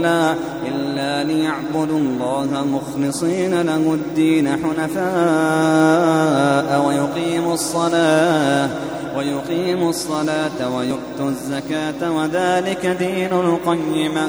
إلا إلا ليعبدوا الله مخلصين له الدين حنفاء ويقيموا الصلاة ويقيموا الصلاة ويؤتوا الزكاة وذلك دين القيمة.